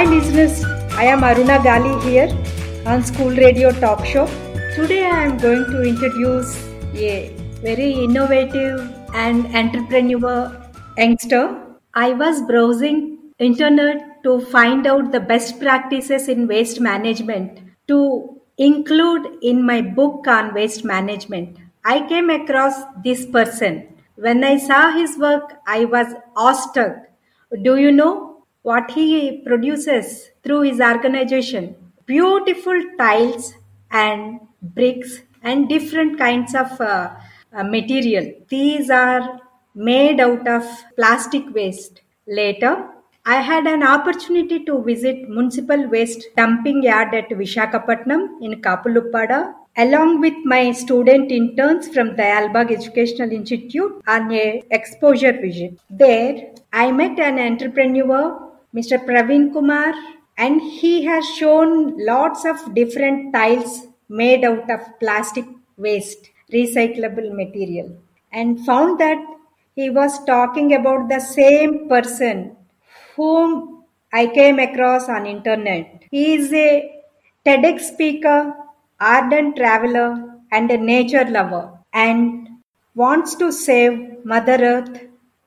Hi, listeners. I am Aruna Gali here on School Radio Talk Show. Today, I am going to introduce a very innovative and entrepreneur youngster. I was browsing internet to find out the best practices in waste management to include in my book on waste management. I came across this person. When I saw his work, I was awestruck. Do you know what he produces through his organization? Beautiful tiles and bricks and different kinds of uh, uh, material. These are made out of plastic waste. Later, I had an opportunity to visit municipal waste dumping yard at Vishakhapatnam in Kapuluppada along with my student interns from Dayalbagh Educational Institute on a exposure visit. There, I met an entrepreneur, Mr. Praveen Kumar, and he has shown lots of different tiles made out of plastic waste, recyclable material, and found that he was talking about the same person whom I came across on internet. He is a TEDx speaker, ardent traveler, and a nature lover, and wants to save Mother Earth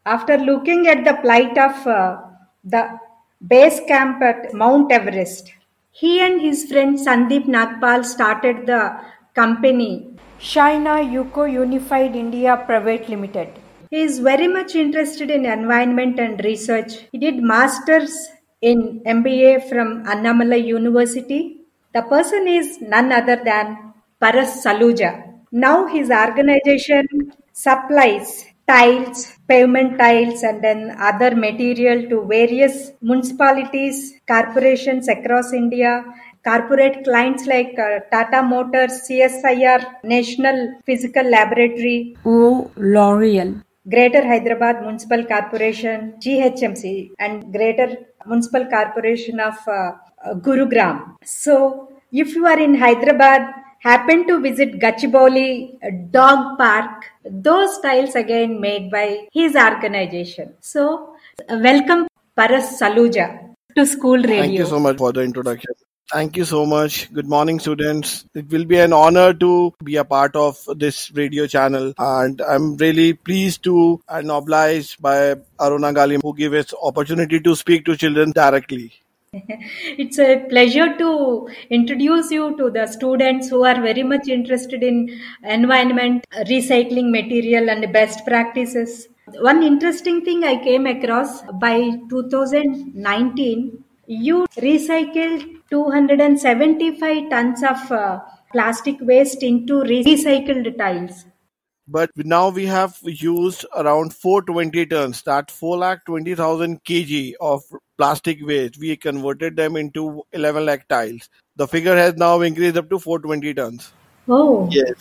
after looking at the plight of uh, the base camp at Mount Everest. He and his friend Sandeep Nagpal started the company Shayna Eco Unified India Private Limited. He is very much interested in environment and research. He did masters in MBA from Annamalai University. The person is none other than Paras Saluja. Now his organization supplies tiles, pavement tiles, and then other material to various municipalities, corporations across India, corporate clients like uh, Tata Motors, CSIR, National Physical Laboratory, O L'Oreal. Greater Hyderabad Municipal Corporation, GHMC, and Greater Municipal Corporation of uh, uh, Gurugram. So, if you are in Hyderabad, happen to visit Gachibowli Dog Park, those tiles again made by his organization. So, welcome Paras Saluja to School Radio. Thank you so much for the introduction. Thank you so much. Good morning, students. It will be an honor to be a part of this radio channel, and I'm really pleased to and obliged by Aruna Gali who gave us opportunity to speak to children directly. it's a pleasure to introduce you to the students who are very much interested in environment, recycling material, and best practices. One interesting thing I came across by 2019, you recycled 275 tons of uh, plastic waste into recycled tiles. But now we have used around 420 tons, that 4 lakh 20,000 kg of plastic waste. We converted them into 11 lakh tiles. The figure has now increased up to 420 tons. Oh, Yes.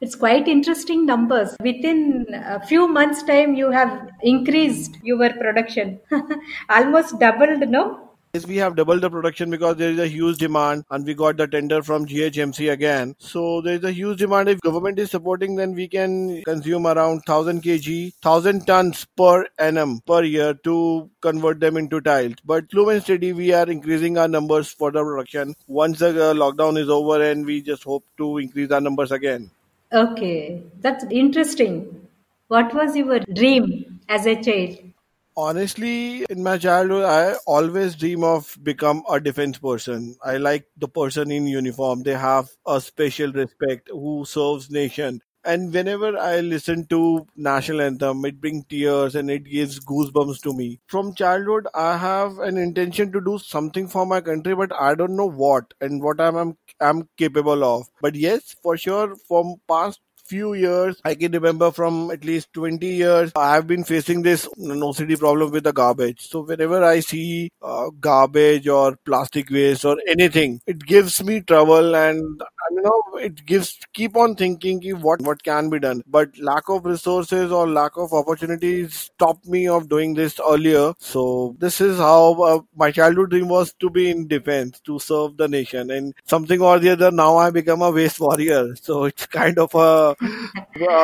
it's quite interesting numbers. Within a few months' time, you have increased your production, almost doubled, no? Yes, we have doubled the production because there is a huge demand and we got the tender from GHMC again. So there is a huge demand. If government is supporting, then we can consume around 1000 kg, 1000 tons per annum per year to convert them into tiles. But slow and steady, we are increasing our numbers for the production. Once the uh, lockdown is over and we just hope to increase our numbers again. Okay, that's interesting. What was your dream as a child? Honestly, in my childhood, I always dream of become a defense person. I like the person in uniform. They have a special respect who serves nation. And whenever I listen to national anthem, it brings tears and it gives goosebumps to me. From childhood, I have an intention to do something for my country, but I don't know what and what I'm I'm, I'm capable of. But yes, for sure, from past few years i can remember from at least 20 years i have been facing this city problem with the garbage. So whenever i see uh, garbage or plastic waste or anything it gives me trouble and you know it gives keep on thinking ki what what can be done. But lack of resources or lack of opportunities stopped me of doing this earlier. So this is how uh, my childhood dream was to be in defense to serve the nation. And something or the other now i become a waste warrior. So it's kind of a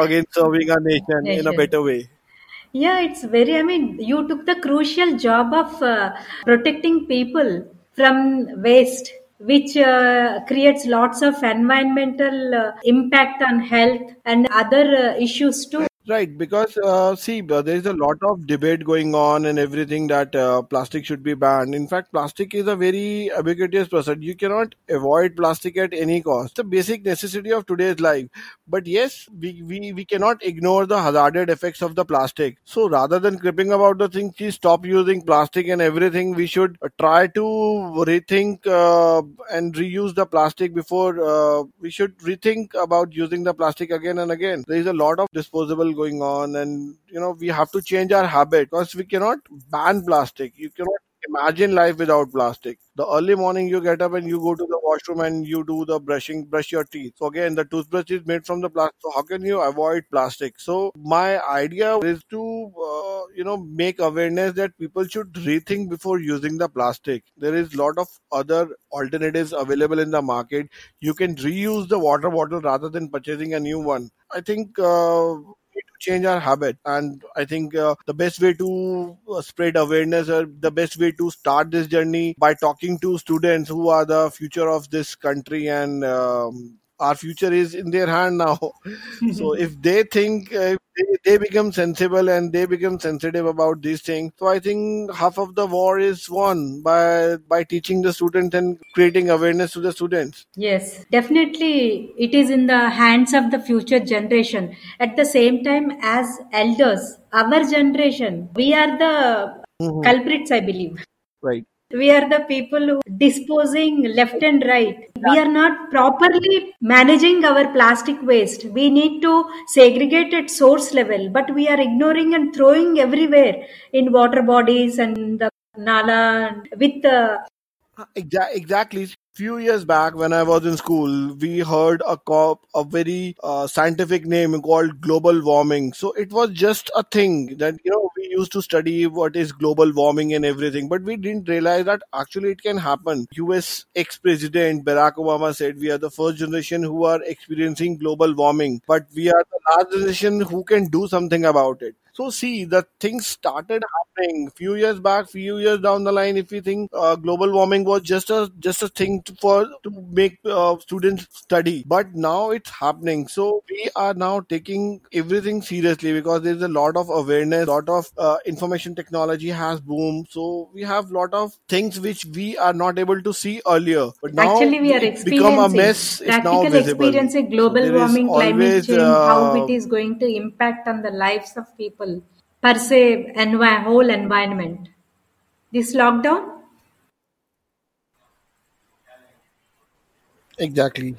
again serving our nation in a better way. Yeah, it's very, I mean, you took the crucial job of uh, protecting people from waste which uh, creates lots of environmental uh, impact on health and other uh, issues too Right, because uh, see, there is a lot of debate going on and everything that uh, plastic should be banned. In fact, plastic is a very ubiquitous person. You cannot avoid plastic at any cost. The basic necessity of today's life. But yes, we, we, we cannot ignore the hazarded effects of the plastic. So rather than cripping about the thing, please stop using plastic and everything. We should uh, try to rethink uh, and reuse the plastic before uh, we should rethink about using the plastic again and again. There is a lot of disposable going on and you know we have to change our habit because we cannot ban plastic. You cannot imagine life without plastic. The early morning you get up and you go to the washroom and you do the brushing brush your teeth. So again the toothbrush is made from the plastic so how can you avoid plastic? So my idea is to uh, you know make awareness that people should rethink before using the plastic. There is lot of other alternatives available in the market. You can reuse the water bottle rather than purchasing a new one. I think uh, change our habit. And i think uh, the best way to uh, spread awareness or the best way to start this journey by talking to students who are the future of this country and um, our future is in their hand now so if they think uh, they, they become sensible and they become sensitive about these things so i think half of the war is won by by teaching the students and creating awareness to the students Yes, definitely it is in the hands of the future generation. At the same time, as elders, our generation, we are the Mhm. culprits, I believe. right We are the people who disposing left and right. We are not properly managing our plastic waste. We need to segregate at source level, but we are ignoring and throwing everywhere in water bodies and the nala with the uh, exactly. Few years back, when I was in school, we heard a cop a very uh, scientific name called global warming. So it was just a thing that you know we used to study what is global warming and everything, but we didn't realize that actually it can happen. U.S. ex-president Barack Obama said we are the first generation who are experiencing global warming, but we are the last generation who can do something about it. So see, the things started happening few years back, few years down the line. If we think uh, global warming was just a just a thing to, for to make uh, students study, but now it's happening. So we are now taking everything seriously because there's a lot of awareness, lot of uh, information technology has boomed. So we have lot of things which we are not able to see earlier, but now Actually, we are become a experiencing mess. It's now practical experiencing global is warming, climate always change, how uh, it is going to impact on the lives of people per se, envi- whole environment. This lockdown, exactly.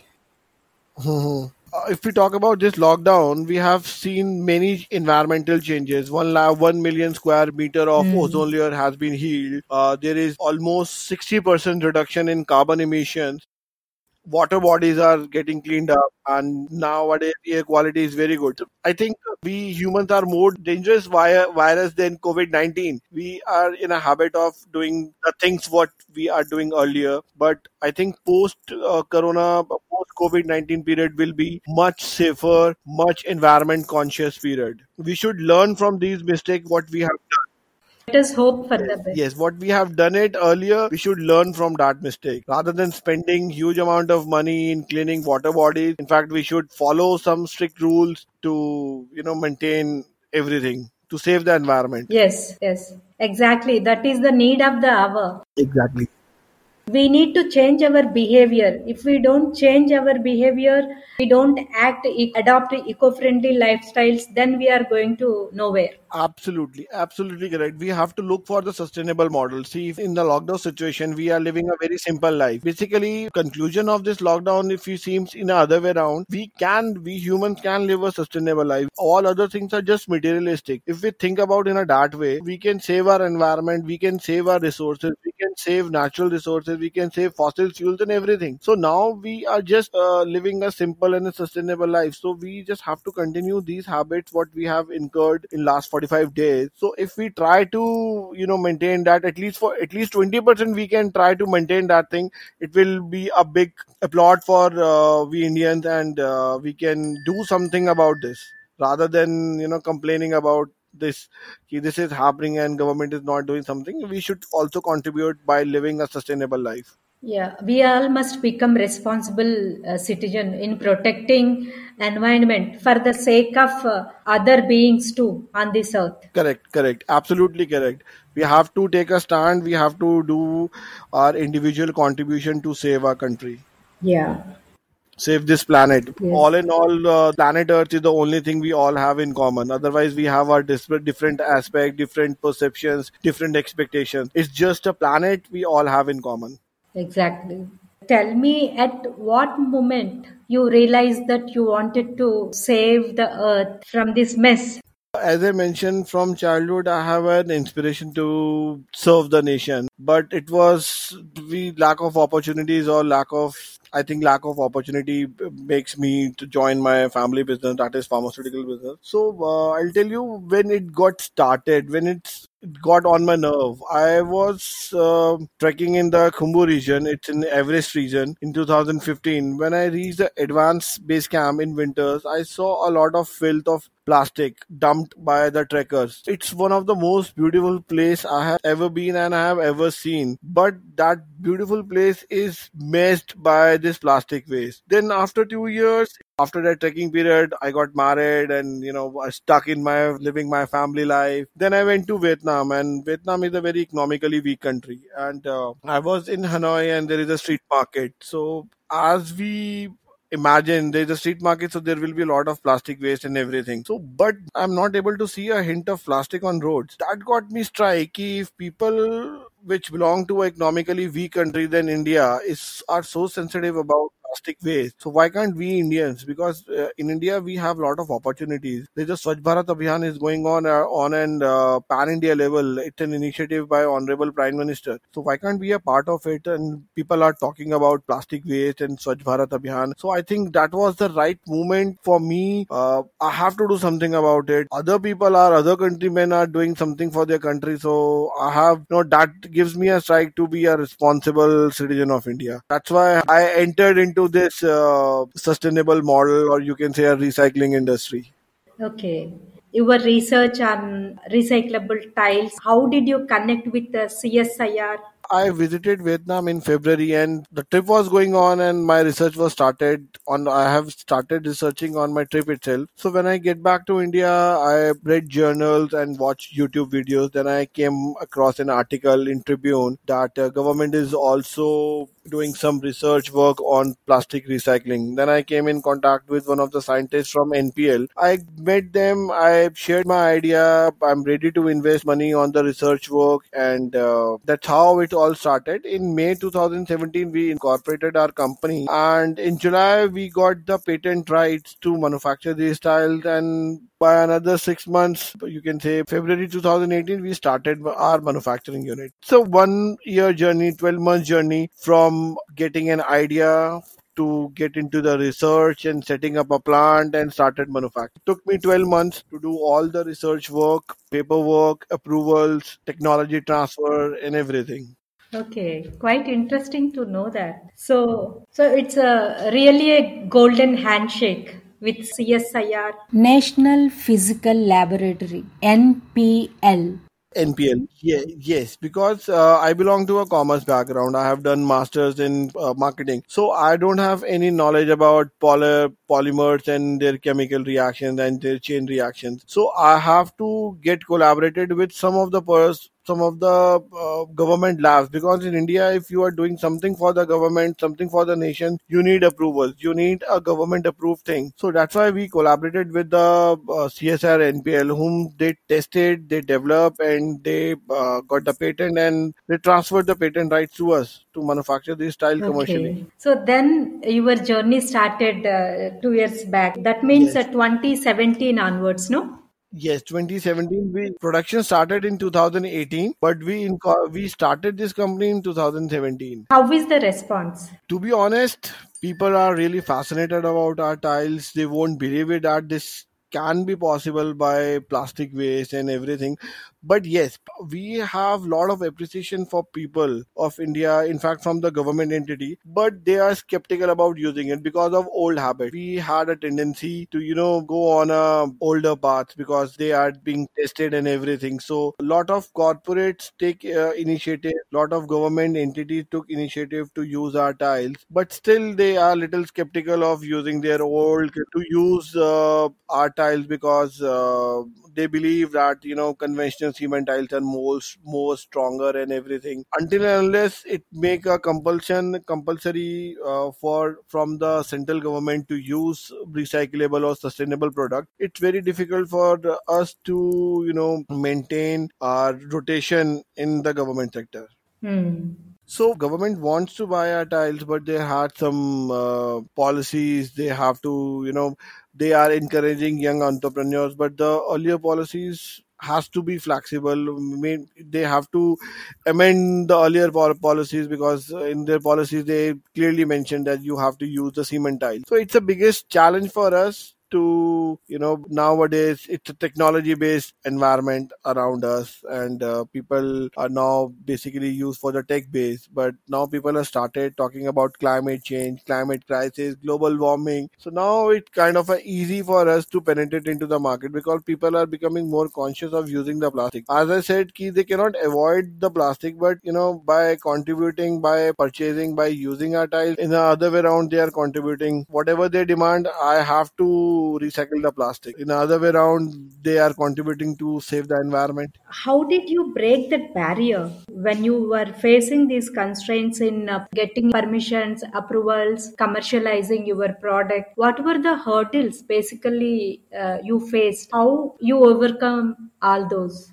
Mhm. Uh, if we talk about this lockdown, we have seen many environmental changes. One la- one million square meter of ozone layer has been healed. Uh, there is almost sixty percent reduction in carbon emissions. Water bodies are getting cleaned up, and nowadays air quality is very good. I think we humans are more dangerous via virus than COVID nineteen. We are in a habit of doing the things what we are doing earlier, but I think post uh, Corona, post COVID nineteen period will be much safer, much environment conscious period. We should learn from these mistakes what we have done. Let us hope for the best. Yes, what we have done it earlier, we should learn from that mistake. Rather than spending huge amount of money in cleaning water bodies, in fact, we should follow some strict rules to, you know, maintain everything to save the environment. Yes, yes, exactly. That is the need of the hour. Exactly. We need to change our behavior. If we don't change our behavior, we don't act, adopt eco-friendly lifestyles, then we are going to nowhere. Absolutely, absolutely correct. We have to look for the sustainable model. See, in the lockdown situation, we are living a very simple life. Basically, conclusion of this lockdown, if it seems in the other way around, we can, we humans can live a sustainable life. All other things are just materialistic. If we think about in a that way, we can save our environment, we can save our resources, we can save natural resources, we can save fossil fuels and everything. So now we are just uh, living a simple and a sustainable life. So we just have to continue these habits what we have incurred in last 45 days. So if we try to you know maintain that at least for at least 20% we can try to maintain that thing. It will be a big applaud for uh, we Indians and uh, we can do something about this rather than you know complaining about this this is happening and government is not doing something we should also contribute by living a sustainable life. Yeah we all must become responsible uh, citizen in protecting environment for the sake of uh, other beings too on this earth. Correct correct. Absolutely correct. We have to take a stand. We have to do our individual contribution to save our country. Yeah save this planet Yes. all in all uh, planet earth is the only thing we all have in common otherwise we have our dis- different aspect different perceptions different expectations it's just a planet we all have in common Exactly. Tell me at what moment you realized that you wanted to save the earth from this mess? as I mentioned from childhood, I have an inspiration to serve the nation, but it was the lack of opportunities or lack of, I think, lack of opportunity makes me to join my family business, that is pharmaceutical business. So uh, I'll tell you when it got started, when it's it got on my nerve. I was uh, trekking in the Khumbu region, it's in Everest region in 2015. When I reached the advanced base camp in winters, I saw a lot of filth of plastic dumped by the trekkers. It's one of the most beautiful place I have ever been and I have ever seen. But that beautiful place is messed by this plastic waste. Then after two years, after that trekking period, I got married and you know I stuck in my living my family life. Then I went to Vietnam, and Vietnam is a very economically weak country. And uh, I was in Hanoi, and there is a street market. So as we imagine there's a street market so there will be a lot of plastic waste and everything. So but i'm not able to see a hint of plastic on roads. That got me strike. If people which belong to economically weak country than india is are so sensitive about plastic waste so why can't we indians? Because uh, in india we have a lot of opportunities. There's a swachh bharat abhiyan is going on uh, on an uh, pan india level. It's an initiative by honorable prime minister. So why can't we a part of it? And people are talking about plastic waste and swachh bharat abhiyan. So i think that was the right moment for me. Uh, i have to do something about it. Other people are other countrymen are doing something for their country. So i have you know that gives me a strike to be a responsible citizen of india. That's why i entered into this uh, sustainable model or you can say a recycling industry Okay. Your research on recyclable tiles, how did you connect with the CSIR? I visited Vietnam in February and the trip was going on and my research was started on I have started researching on my trip itself. So when I get back to India, I read journals and watched YouTube videos. Then I came across an article in Tribune that uh, government is also doing some research work on plastic recycling. Then I came in contact with one of the scientists from NPL. I met them, I shared my idea, I'm ready to invest money on the research work, and uh, that's how it all started. In May 2017, we incorporated our company, and in July, we got the patent rights to manufacture these tiles, and by another six months, you can say February 2018, we started our manufacturing unit. So one year journey, 12 months journey from getting an idea to get into the research and setting up a plant and started manufacturing. Took me 12 months to do all the research work, paperwork, approvals, technology transfer and everything. Okay, quite interesting to know that. So, so it's a really a golden handshake with CSIR. National Physical Laboratory NPL. NPL, yeah, yes, because uh, I belong to a commerce background. I have done masters in uh, marketing, so I don't have any knowledge about poly- polymers and their chemical reactions and their chain reactions. So I have to get collaborated with some of the pers- some of the uh, government labs because in India, if you are doing something for the government, something for the nation, you need approvals. You need a government approved thing. So that's why we collaborated with the uh, CSIR NPL, whom they tested, they developed, and they uh, got the patent and they transferred the patent rights to us to manufacture this style commercially. So then your journey started uh, two years back. That means Yes. uh, 2017 onwards, no? Yes, 2017. We production started in 2018, but we we started this company in 2017. How is the response? To be honest, people are really fascinated about our tiles. They won't believe it that this can be possible by plastic waste and everything. But yes we have a lot of appreciation for people of india in fact from the government entity but they are skeptical about using it because of old habit we had a tendency to you know go on a older path because they are being tested and everything. So a lot of corporates take uh, initiative lot of government entities took initiative to use our tiles but still they are little skeptical of using their old to use uh, our tiles because uh, they believe that you know conventional cement tiles are more more stronger and everything until unless it make a compulsion compulsory uh, for from the central government to use recyclable or sustainable product it's very difficult for us to you know maintain our rotation in the government sector Hmm. So government wants to buy our tiles, but they had some uh, policies. They have to, you know, they are encouraging young entrepreneurs, but the earlier policies has to be flexible. They have to amend the earlier policies because in their policies they clearly mentioned that you have to use the cement tile. So it's the biggest challenge for us to you know nowadays it's a technology based environment around us and uh, people are now basically used for the tech base but now people have started talking about climate change climate crisis global warming. So now it's kind of easy for us to penetrate into the market because people are becoming more conscious of using the plastic. As i said key they cannot avoid the plastic but you know by contributing by purchasing by using our tiles in the other way around they are contributing. Whatever they demand i have to recycle the plastic in the other way around they are contributing to save the environment How did you break that barrier when you were facing these constraints in uh, getting permissions, approvals, commercializing your product? What were the hurdles basically uh, you faced? How you overcome all those?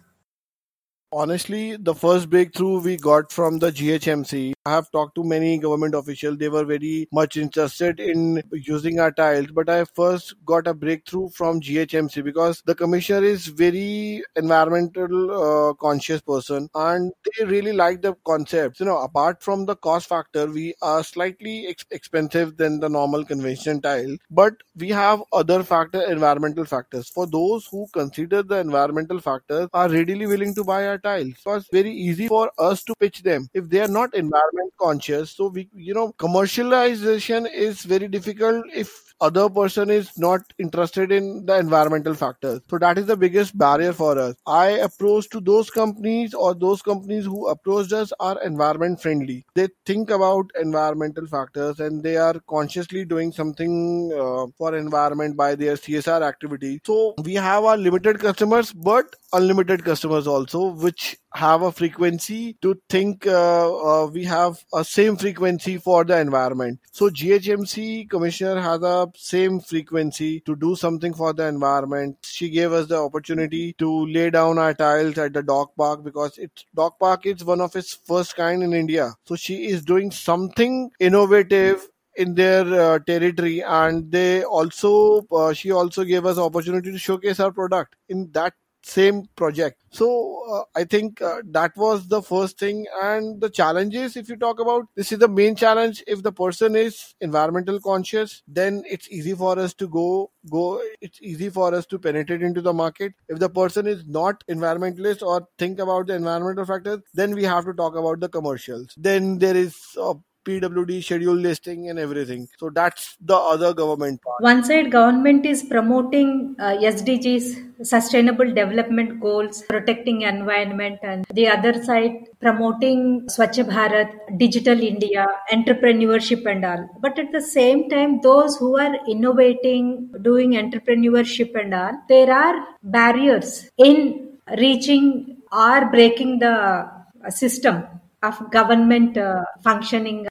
Honestly, the first breakthrough we got from the GHMC. I have talked to many government officials. They were very much interested in using our tiles, but I first got a breakthrough from GHMC because the commissioner is very environmental uh, conscious person and they really like the concept. You know, apart from the cost factor, we are slightly ex- expensive than the normal conventional tile, but we have other factor, environmental factors. For those who consider the environmental factors, are readily willing to buy our So it's very easy for us to pitch them if they are not environment conscious. So we, you know, commercialization is very difficult if other person is not interested in the environmental factors. So that is the biggest barrier for us. I approach to those companies or those companies who approached us are environment friendly. They think about environmental factors and they are consciously doing something uh, for environment by their CSR activity. So we have our limited customers, but unlimited customers also, which have a frequency to think uh, uh, we have a same frequency for the environment. So GHMC commissioner has a same frequency to do something for the environment. She gave us the opportunity to lay down our tiles at the dog park because it's dog park is one of its first kind in India. So she is doing something innovative in their uh, territory and they also uh, she also gave us opportunity to showcase our product in that same project. So uh, i think uh, that was the first thing. And the challenges if you talk about this is the main challenge. If the person is environmental conscious then it's easy for us to go go it's easy for us to penetrate into the market. If the person is not environmentalist or think about the environmental factors then we have to talk about the commercials. Then there is uh, PWD schedule listing and everything. So that's the other government part. One side, government is promoting uh, SDGs, Sustainable Development Goals, protecting environment, and the other side promoting Swachh Bharat, Digital India, entrepreneurship, and all. But at the same time, those who are innovating, doing entrepreneurship and all, there are barriers in reaching or breaking the system of government uh, functioning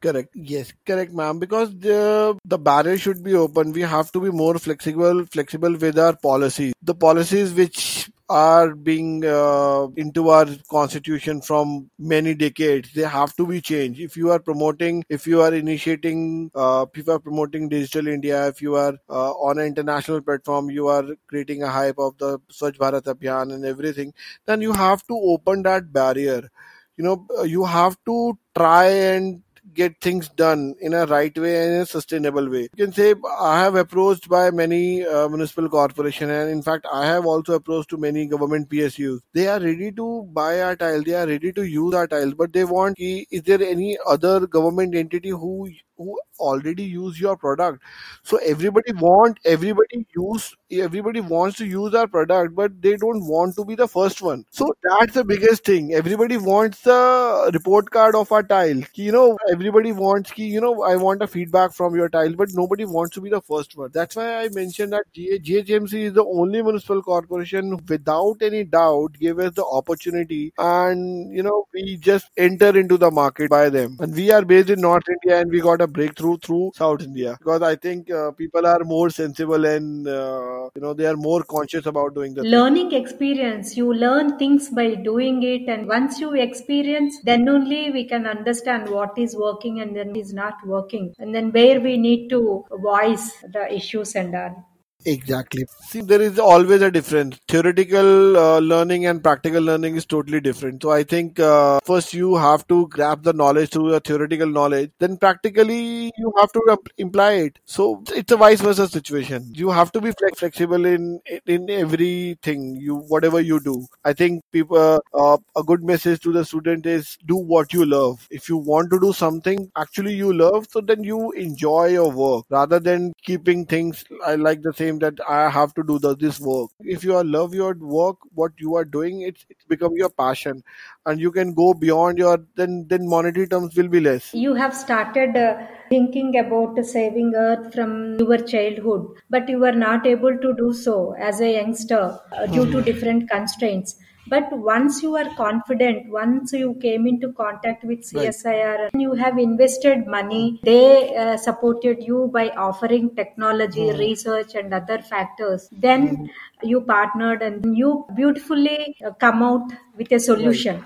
Correct. Yes, correct, ma'am. Because the the barrier should be open. We have to be more flexible, flexible with our policies. The policies which are being uh, into our constitution from many decades, they have to be changed. If you are promoting, if you are initiating, uh, if you are promoting digital India, if you are uh, on an international platform, you are creating a hype of the Swachh Bharat Abhiyan and everything, then you have to open that barrier. You know, you have to try and get things done in a right way and a sustainable way. You can say I have approached by many uh, municipal corporation and in fact I have also approached to many government PSUs. They are ready to buy our tile, they are ready to use our tiles, but they want is there any other government entity who who already use your product. So everybody want everybody use everybody wants to use our product but they don't want to be the first one. So that's the biggest thing. Everybody wants the report card of our tile. You know everybody wants you know i want a feedback from your tile but nobody wants to be the first one. That's why i mentioned that ghmc is the only municipal corporation without any doubt gave us the opportunity and you know we just enter into the market by them. And we are based in north india and we got a breakthrough through South India because I think uh, people are more sensible and uh, you know they are more conscious about doing the learning thing. experience. You learn things by doing it, and once you experience, then only we can understand what is working and then is not working, and then where we need to voice the issues and all. Exactly. See, there is always a difference. Theoretical uh, learning and practical learning is totally different. So I think uh, first you have to grab the knowledge through a theoretical knowledge, then practically you have to imply it. So it's a vice versa situation. You have to be flexible in in everything you whatever you do. I think people uh, a good message to the student is do what you love. If you want to do something actually you love, so then you enjoy your work rather than keeping things. I like the same that I have to do the, this work. If you love your work, what you are doing, it's, it's become your passion, and you can go beyond your then then monetary terms will be less. You have started uh, thinking about saving Earth from your childhood, but you were not able to do so as a youngster uh, due to hmm. different constraints. But once you are confident, once you came into contact with CSIR, right. you have invested money, they uh, supported you by offering technology, mm. research, and other factors. Then mm. you partnered and you beautifully uh, come out with a solution right.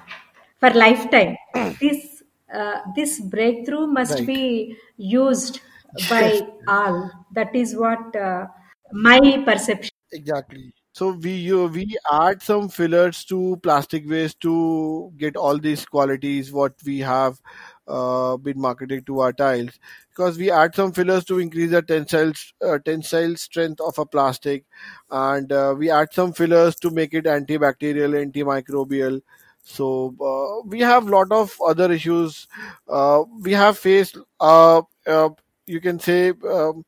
for lifetime. this uh, this breakthrough must right. be used by all. That is what uh, my perception. Exactly. So we we add some fillers to plastic waste to get all these qualities what we have uh, been marketing to our tiles. Because we add some fillers to increase the tensile uh, tensile strength of a plastic. And uh, we add some fillers to make it antibacterial antimicrobial. So uh, we have lot of other issues. Uh, we have faced uh, you can say um,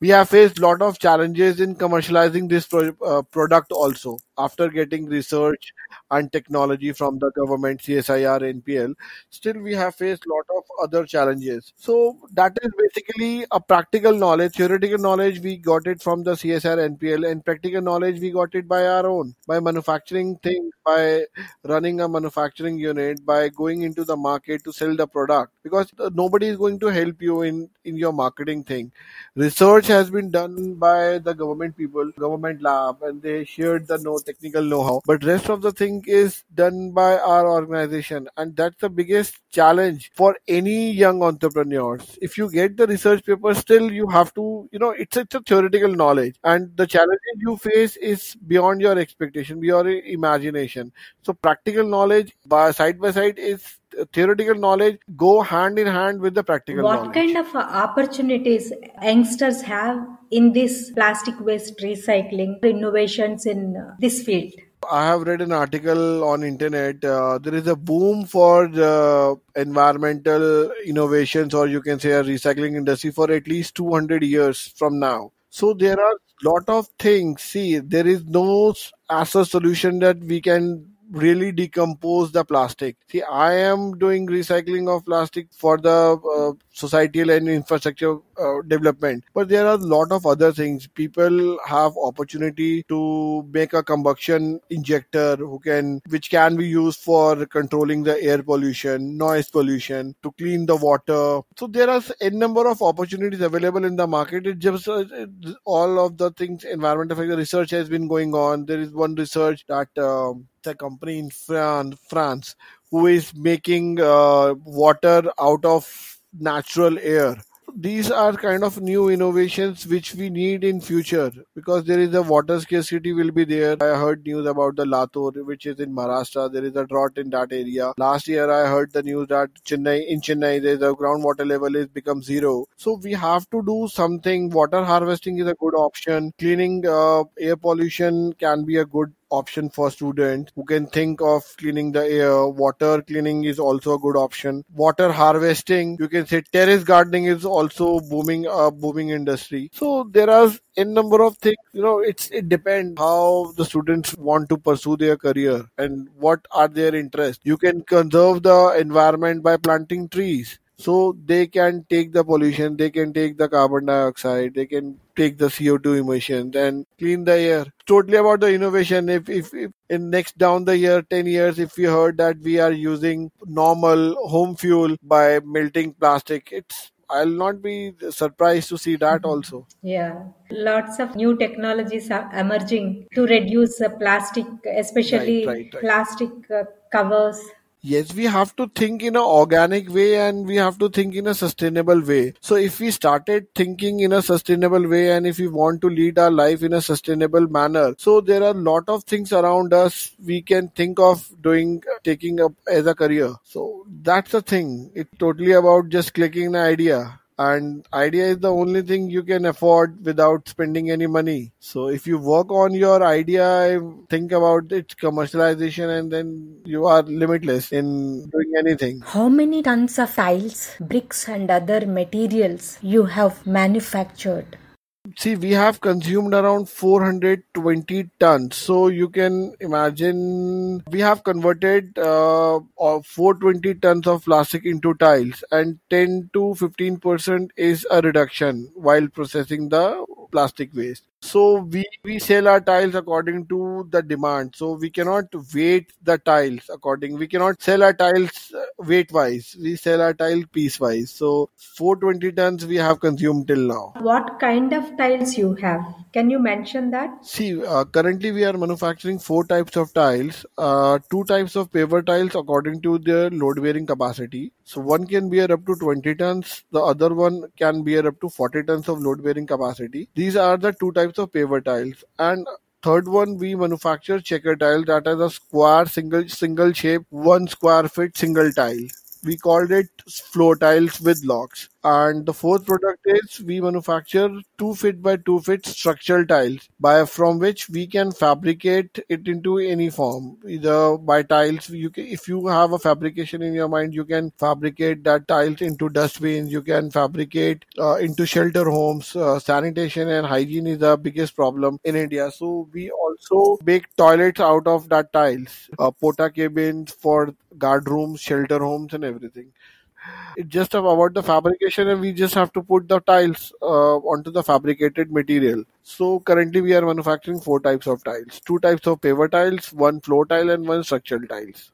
we have faced lot of challenges in commercializing this pro- uh, product also. After getting research and technology from the government csir npl still we have faced a lot of other challenges. So that is basically a practical knowledge theoretical knowledge we got it from the csir npl and practical knowledge we got it by our own by manufacturing things by running a manufacturing unit by going into the market to sell the product. Because nobody is going to help you in in your marketing thing. Research has been done by the government people government lab and they shared the no technical know-how. But rest of the thing is done by our organization and that's the biggest challenge for any young entrepreneurs. If you get the research paper still you have to you know it's, it's a theoretical knowledge and the challenges you face is beyond your expectation beyond your imagination. So practical knowledge by side by side is theoretical knowledge go hand in hand with the practical what knowledge. kind of opportunities youngsters have in this plastic waste recycling innovations in uh, this field I have read an article on internet. Uh, there is a boom for the environmental innovations, or you can say a recycling industry, for at least 200 years from now. So there are lot of things. See, there is no as a solution that we can really decompose the plastic. See, I am doing recycling of plastic for the uh, societal and infrastructure uh, development, but there are a lot of other things. People have opportunity to make a combustion injector who can, which can be used for controlling the air pollution, noise pollution, to clean the water. So there are a number of opportunities available in the market. It just uh, all of the things environmental research has been going on. There is one research that. Um, a company in France who is making uh, water out of natural air. these are kind of new innovations which we need in future because there is a water scarcity will be there. I heard news about the Latur, which is in Maharashtra. There is a drought in that area. Last year, I heard the news that Chennai, in Chennai, the groundwater level is become zero. So we have to do something. Water harvesting is a good option. Cleaning uh, air pollution can be a good option for students who can think of cleaning the air. Water cleaning is also a good option. Water harvesting, you can say terrace gardening is also booming a booming industry. So there are a number of things. You know, it's it depends how the students want to pursue their career and what are their interests. You can conserve the environment by planting trees so they can take the pollution they can take the carbon dioxide they can take the co2 emissions and clean the air totally about the innovation if, if, if in next down the year 10 years if we heard that we are using normal home fuel by melting plastic it's I'll not be surprised to see that also. Yeah, lots of new technologies are emerging to reduce plastic, especially Right, right, right. plastic uh, covers. Yes, we have to think in an organic way and we have to think in a sustainable way. So if we started thinking in a sustainable way and if we want to lead our life in a sustainable manner, so there are a lot of things around us we can think of doing, taking up as a career. So that's the thing. It's totally about just clicking an idea and idea is the only thing you can afford without spending any money so if you work on your idea think about its commercialization and then you are limitless in doing anything How many tons of tiles, bricks, and other materials you have manufactured? See we have consumed around 420 tons. So you can imagine we have converted uh, 420 tons of plastic into tiles and 10 to 15 percent is a reduction while processing the plastic waste so we we sell our tiles according to the demand so we cannot weight the tiles according we cannot sell our tiles weight wise we sell our tile piece wise so 420 tons we have consumed till now What kind of tiles you have? Can you mention that? See, uh, currently we are manufacturing four types of tiles. Uh, two types of paver tiles according to their load bearing capacity. So one can bear up to 20 tons. The other one can bear up to 40 tons of load bearing capacity. These are the two types of paver tiles. And third one we manufacture checker tile that is a square single single shape one square feet single tile. We called it floor tiles with locks. And the fourth product is we manufacture two feet by two feet structural tiles by from which we can fabricate it into any form. Either by tiles, you can, if you have a fabrication in your mind, you can fabricate that tiles into dustbins. You can fabricate uh, into shelter homes. Uh, sanitation and hygiene is the biggest problem in India. So we also make toilets out of that tiles. Uh, porta cabins for guard rooms, shelter homes, and everything it's just about the fabrication and we just have to put the tiles uh, onto the fabricated material so currently we are manufacturing four types of tiles two types of paver tiles one floor tile and one structural tiles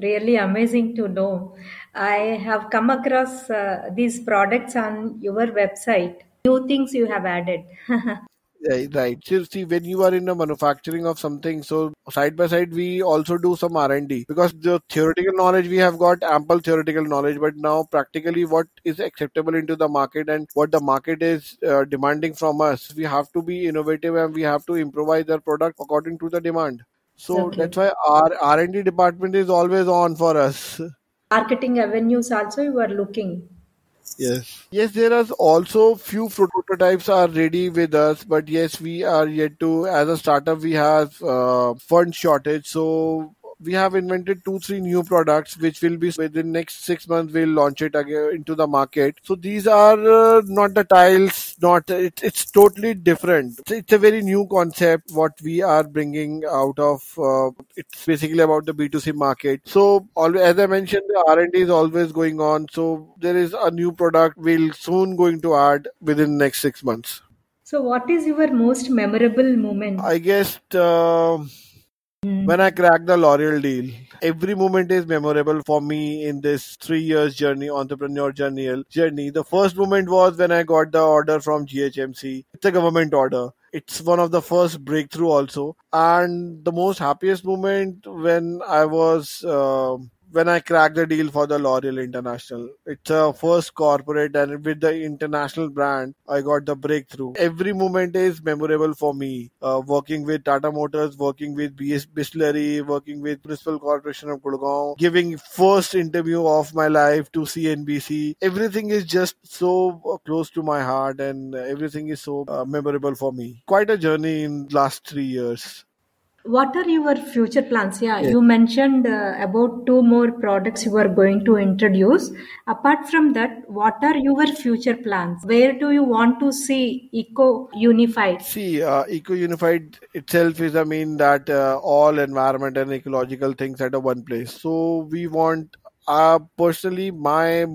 Really amazing to know. I have come across uh, these products on your website. New things you have added. Right, right. So see, when you are in the manufacturing of something, so side by side, we also do some R and D because the theoretical knowledge we have got ample theoretical knowledge, but now practically what is acceptable into the market and what the market is uh, demanding from us, we have to be innovative and we have to improvise our product according to the demand. So Okay. that's why our R and D department is always on for us. Marketing avenues also you are looking. Yes. Yes, there are also few prototypes are ready with us, but yes, we are yet to, as a startup, we have uh, fund shortage. So we have invented two, three new products, which will be within next six months. We'll launch it again into the market. So these are uh, not the tiles, not it, it's totally different. It's, it's a very new concept what we are bringing out of. Uh, it's basically about the B2C market. So always, as I mentioned, the R&D is always going on. So there is a new product we'll soon going to add within next six months. So, what is your most memorable moment? I guess um when I cracked the L'Oreal deal, every moment is memorable for me in this three years journey, entrepreneur journey. Journey. The first moment was when I got the order from GHMC. It's a government order. It's one of the first breakthrough also, and the most happiest moment when I was. um when I cracked the deal for the L'Oreal International. It's a first corporate and with the international brand, I got the breakthrough. Every moment is memorable for me. Uh, working with Tata Motors, working with BS Bisleri, working with Municipal Corporation of Gurgaon, giving first interview of my life to CNBC. Everything is just so uh, close to my heart and everything is so uh, memorable for me. Quite a journey in last three years. What are your future plans? Yeah, Yes. you mentioned uh, about two more products you are going to introduce. Apart from that, what are your future plans? Where do you want to see Eco Unified? See, uh, Eco Unified itself is, I mean, that uh, all environment and ecological things at a one place. So we want, uh, personally, my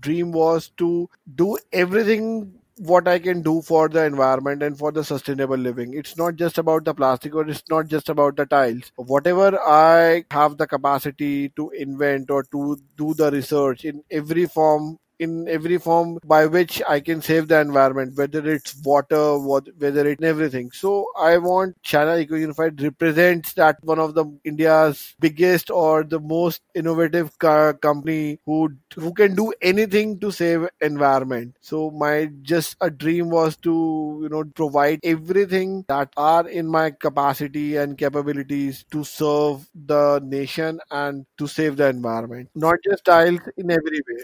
dream was to do everything what I can do for the environment and for the sustainable living. It's not just about the plastic or it's not just about the tiles. Whatever I have the capacity to invent or to do the research in every form in every form by which I can save the environment, whether it's water, whether it's everything. So I want Shayna Eco Unified represents that one of the India's biggest or the most innovative co- company who who can do anything to save environment. So my just a dream was to you know provide everything that are in my capacity and capabilities to serve the nation and to save the environment, not just tiles in every way.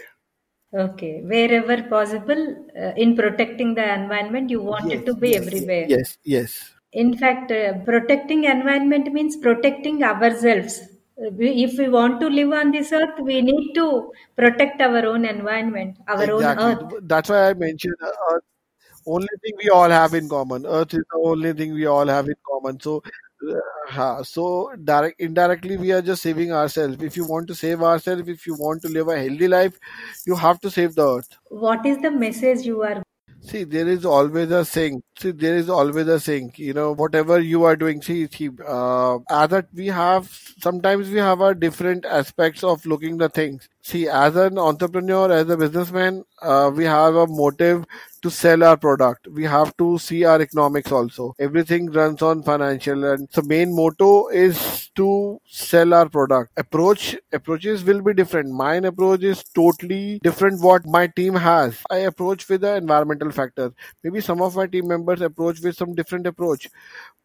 Okay, wherever possible, uh, in protecting the environment, you want it to be yes, everywhere. yes, yes. In fact, uh, protecting environment means protecting ourselves. Uh, If we want to live on this earth, we need to protect our own environment, our own earth. That's why I mentioned uh, Earth. Only thing we all have in common. Earth is the only thing we all have in common. So, ha, so direct, indirectly, we are just saving ourselves. If you want to save ourselves, if you want to live a healthy life, you have to save the earth. What is the message you are? See, there is always a saying. See, there is always a saying. You know, whatever you are doing. See, see uh, as that we have sometimes we have our different aspects of looking the things. See, as an entrepreneur, as a businessman, uh, we have a motive to sell our product. We have to see our economics also. Everything runs on financial, and the main motto is to sell our product. Approach approaches will be different. Mine approach is totally different. What my team has, I approach with the environmental factor. Maybe some of my team members approach with some different approach,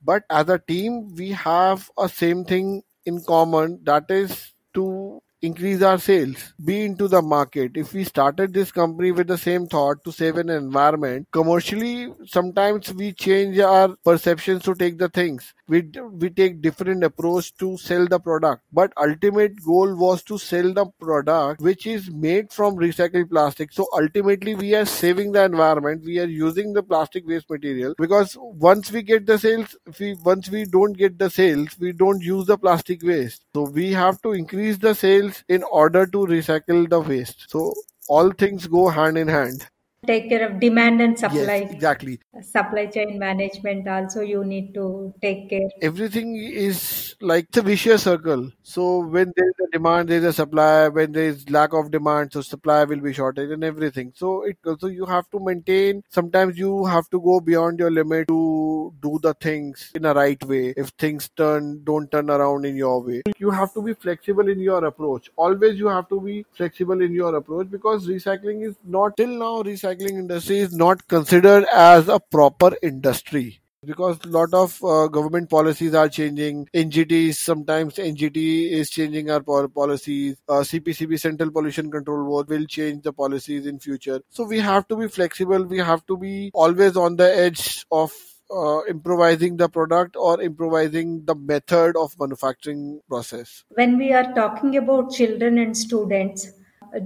but as a team, we have a same thing in common. That is to increase our sales, be into the market. If we started this company with the same thought to save an environment, commercially, sometimes we change our perceptions to take the things. We, we take different approach to sell the product. But ultimate goal was to sell the product which is made from recycled plastic. So ultimately we are saving the environment. We are using the plastic waste material because once we get the sales, we once we don't get the sales, we don't use the plastic waste. So we have to increase the sales in order to recycle the waste. So all things go hand in hand. Take care of demand and Yes, supply. exactly. Supply chain management also you need to take care. Everything is like the vicious circle. So when there is a demand, there is a supply. When there is lack of demand, so supply will be shortage and everything. So it also you have to maintain. Sometimes you have to go beyond your limit to do the things in a right way. If things turn don't turn around in your way, you have to be flexible in your approach. Always you have to be flexible in your approach because recycling is not till now. Recycling industry is not considered as a proper industry. Because a lot of uh, government policies are changing. Ngts sometimes ngt is changing our policies. Uh, cpcb central pollution control board will change the policies in future. So we have to be flexible. We have to be always on the edge of uh, improvising the product or improvising the method of manufacturing process. When we are talking about children and students,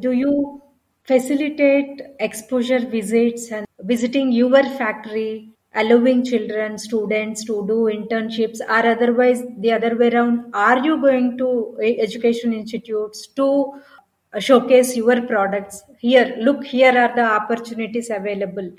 do you facilitate exposure visits and visiting your factory, allowing children, students to do internships, or otherwise the other way around? Are you going to e- education institutes to uh, showcase your products? Here, look, here are the opportunities available.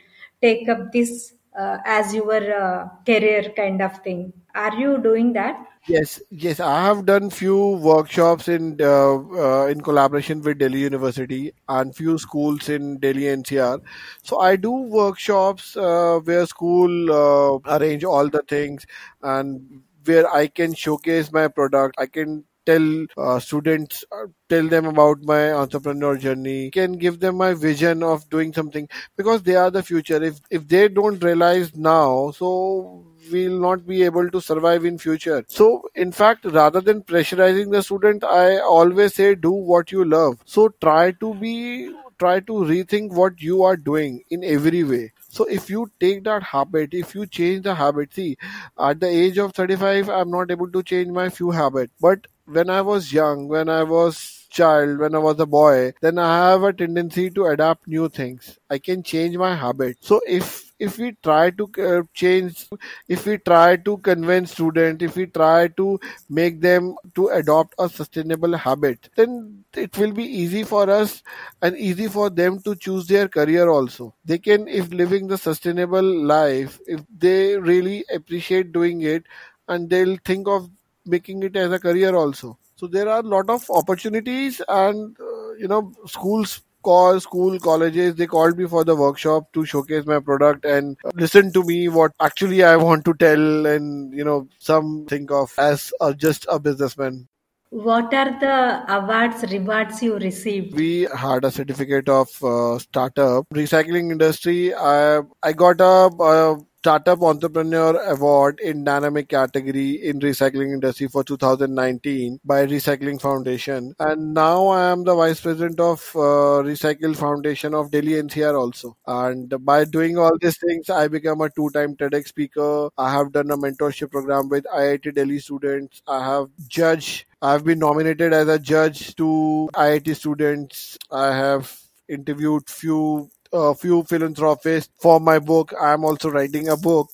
Take up this uh, as your uh, career kind of thing. Are you doing that? Yes, yes, I have done few workshops in uh, uh, in collaboration with Delhi University and few schools in Delhi NCR. So I do workshops uh, where school uh, arrange all the things and where I can showcase my product. I can tell uh, students, uh, tell them about my entrepreneur journey, can give them my vision of doing something because they are the future. If if they don't realize now, so we'll not be able to survive in future so in fact rather than pressurizing the student i always say do what you love so try to be try to rethink what you are doing in every way so if you take that habit, if you change the habit, see, at the age of 35, I'm not able to change my few habits. But when I was young, when I was child, when I was a boy, then I have a tendency to adapt new things. I can change my habit. So if if we try to uh, change if we try to convince students if we try to make them to adopt a sustainable habit then it will be easy for us and easy for them to choose their career also. They can if living the sustainable life if they really appreciate doing it and they'll think of making it as a career also. So there are a lot of opportunities and uh, you know schools call school colleges they called me for the workshop to showcase my product and listen to me what actually i want to tell and you know some think of as a, just a businessman. What are the awards rewards you received? We had a certificate of uh, startup. Recycling industry i i got a, a Startup Entrepreneur Award in Dynamic category in recycling industry for 2019 by Recycling Foundation. And now I am the Vice President of uh, Recycle Foundation of Delhi NCR also. And by doing all these things, I become a two-time TEDx speaker. I have done a mentorship program with IIT Delhi students. I have judged I've been nominated as a judge to IIT students. I have interviewed few a few philanthropists for my book. I'm also writing a book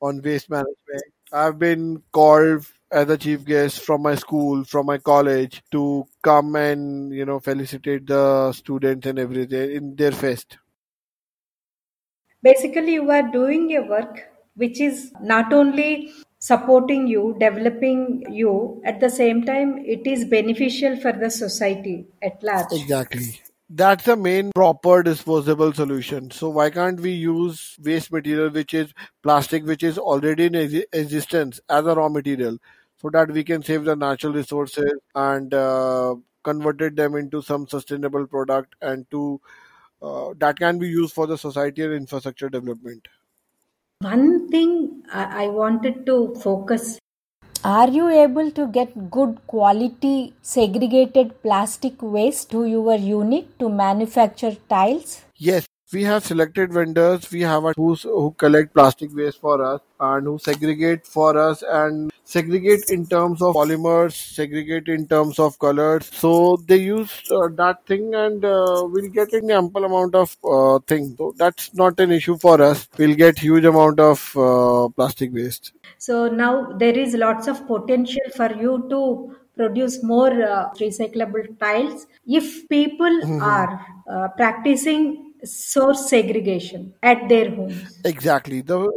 on waste management. I've been called as a chief guest from my school, from my college, to come and you know felicitate the students and everything in their fest. Basically, you are doing a work which is not only supporting you, developing you, at the same time, it is beneficial for the society at large. Exactly that's the main proper disposable solution. So why can't we use waste material, which is plastic, which is already in existence as a raw material, so that we can save the natural resources and uh, converted them into some sustainable product and to uh, that can be used for the society and infrastructure development. One thing I wanted to focus are you able to get good quality segregated plastic waste to your unit to manufacture tiles? Yes, we have selected vendors. We have who's, who collect plastic waste for us and who segregate for us and segregate in terms of polymers segregate in terms of colors. So they use uh, that thing and uh, we'll get an ample amount of uh, thing. So that's not an issue for us. We'll get huge amount of uh, plastic waste. So now there is lots of potential for you to produce more uh, recyclable tiles. If people mm-hmm. are uh, practicing source segregation at their homes. Exactly. The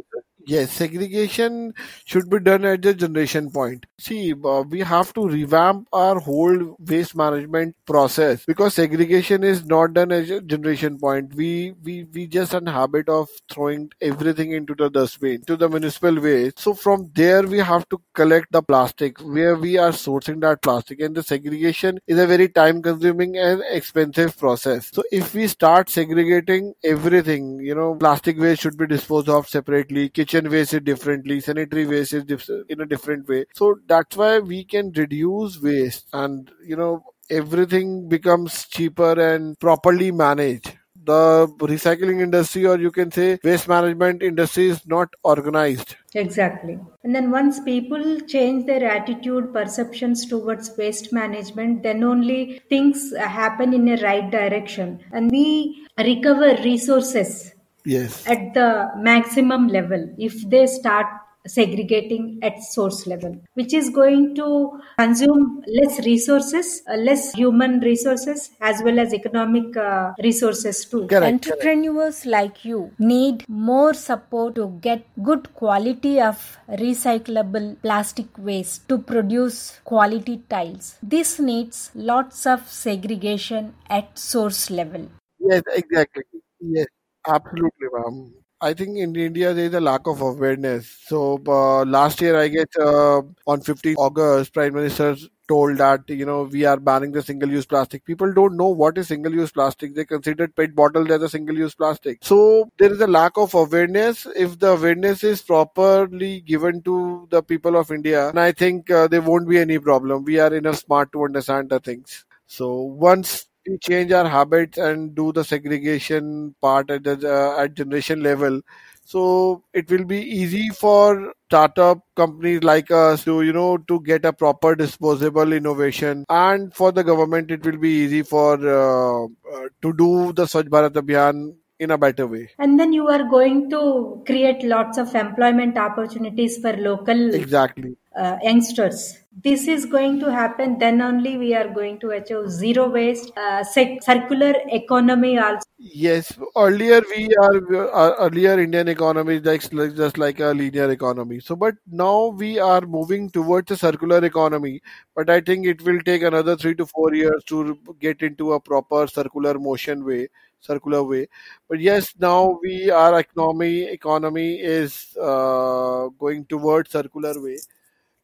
Yes, segregation should be done at the generation point. See, uh, we have to revamp our whole waste management process because segregation is not done at a generation point. We we we just in habit of throwing everything into the dustbin, to the municipal waste. So from there we have to collect the plastic where we are sourcing that plastic, and the segregation is a very time-consuming and expensive process. So if we start segregating everything, you know, plastic waste should be disposed of separately, kitchen kitchen waste it differently, sanitary waste is in a different way. So that's why we can reduce waste and you know everything becomes cheaper and properly managed. The recycling industry or you can say waste management industry is not organized. Exactly. And then once people change their attitude perceptions towards waste management then only things happen in a right direction. And we recover resources yes. At the maximum level if they start segregating at source level which is going to consume less resources uh, less human resources as well as economic uh, resources too. Correct, entrepreneurs correct. like you need more support to get good quality of recyclable plastic waste to produce quality tiles. This needs lots of segregation at source level. Yes exactly. Yes Absolutely, ma'am. I think in India there is a lack of awareness. So uh, last year, I guess uh, on 15th August, Prime Minister told that you know we are banning the single-use plastic. People don't know what is single-use plastic. They consider PET bottles as a single-use plastic. So there is a lack of awareness. If the awareness is properly given to the people of India, and I think uh, there won't be any problem. We are enough smart to understand the things. So once we change our habits and do the segregation part at the uh, at generation level. So it will be easy for startup companies like us to you know to get a proper disposable innovation. And for the government it will be easy for uh, uh, to do the Swachh Bharat Abhiyan in a better way. And then you are going to create lots of employment opportunities for local exactly uh, youngsters. This is going to happen. Then only we are going to achieve zero waste, uh, circular economy also. Yes, earlier we are uh, earlier Indian economy is like just like a linear economy. So, but now we are moving towards a circular economy. But I think it will take another three to four years to get into a proper circular motion way circular way. But yes, now we our economy economy is uh, going towards circular way.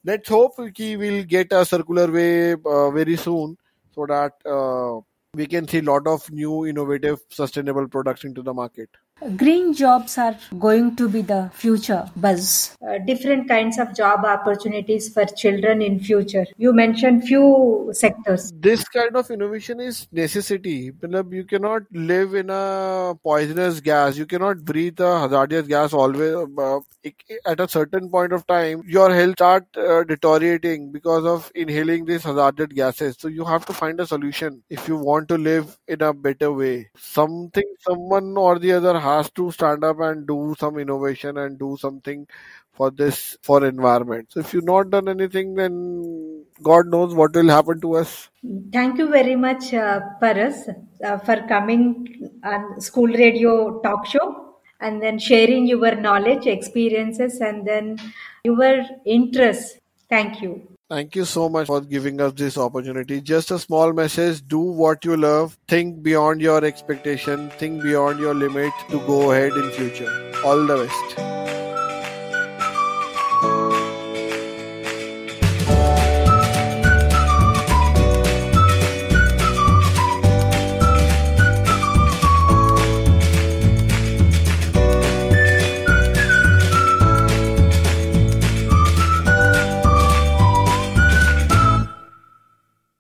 Let's hope we will get a circular way uh, very soon, so that uh, we can see a lot of new innovative sustainable products into the market green jobs are going to be the future buzz. Uh, different kinds of job opportunities for children in future. You mentioned few sectors. This kind of innovation is necessity. You cannot live in a poisonous gas. You cannot breathe a hazardous gas always uh, at a certain point of time your health start uh, deteriorating because of inhaling these hazardous gases. So you have to find a solution if you want to live in a better way. Something someone or the other has to stand up and do some innovation and do something for this for environment. So if you've not done anything then god knows what will happen to us. Thank you very much uh, paras uh, for coming on school radio talk show and then sharing your knowledge experiences and then your interests thank you Thank you so much for giving us this opportunity. Just a small message do what you love, think beyond your expectation, think beyond your limit to go ahead in future. All the best.